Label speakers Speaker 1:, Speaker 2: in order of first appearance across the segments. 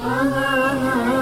Speaker 1: رحمن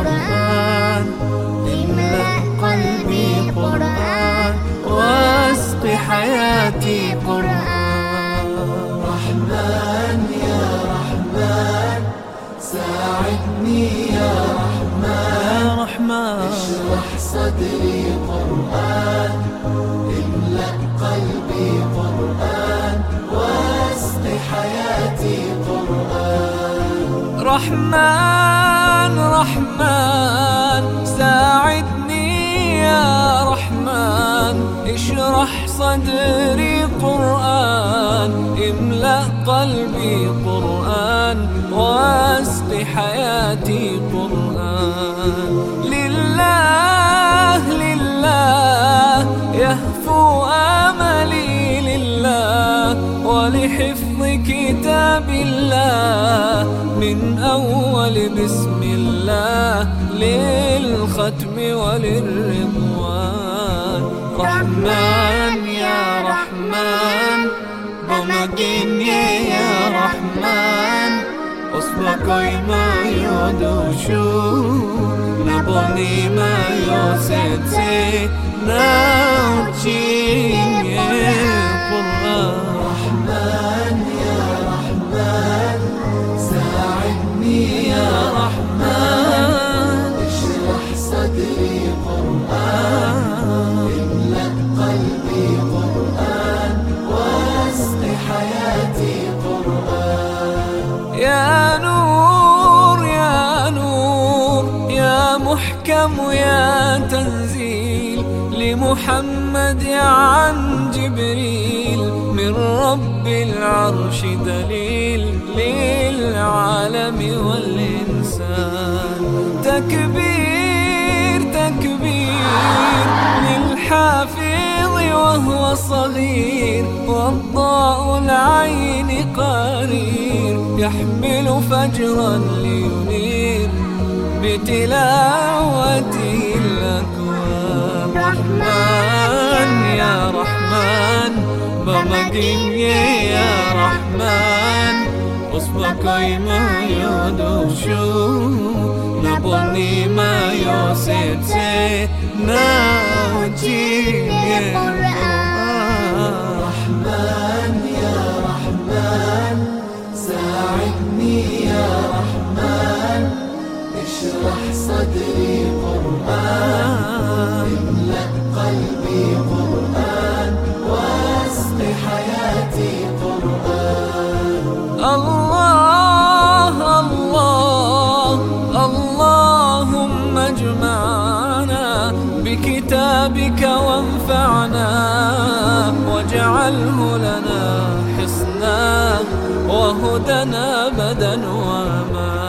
Speaker 1: قرآن املأ قلبي قرآن. واسق حياتي قرآن.
Speaker 2: رحمن يا رحمن. ساعدني يا رحمن.
Speaker 1: يا رحمن.
Speaker 2: اشرح صدري قرآن. املأ قلبي قرآن. واسق حياتي قرآن.
Speaker 1: رحمن. صدري قرآن املأ قلبي قرآن واسق حياتي قرآن. لله لله يهفو آملي لله ولحفظ كتاب الله. من أول بسم الله للختم وللرضوان. رحمن
Speaker 2: Pesma kojima jo
Speaker 1: dušu Napolnima jo srce Nam محكم يا تنزيل لمحمد عن جبريل من رب العرش دليل للعالم والإنسان. تكبير تكبير للحافظ وهو صغير والضاء العين قرير يحمل فجرا لينير. بتلاوته الأكوان رحمن يا رحمن بمجيني يا رحمن. أصبك ما يدوشو نبني ما يوسيتي ناوجي
Speaker 2: رحمن. اشرح صدري قرآن املأ قلبي قرآن واسق حياتي قرآن
Speaker 1: الله الله اللهم اجمعنا بكتابك وانفعنا واجعله لنا حصنا وهدنا بدا وما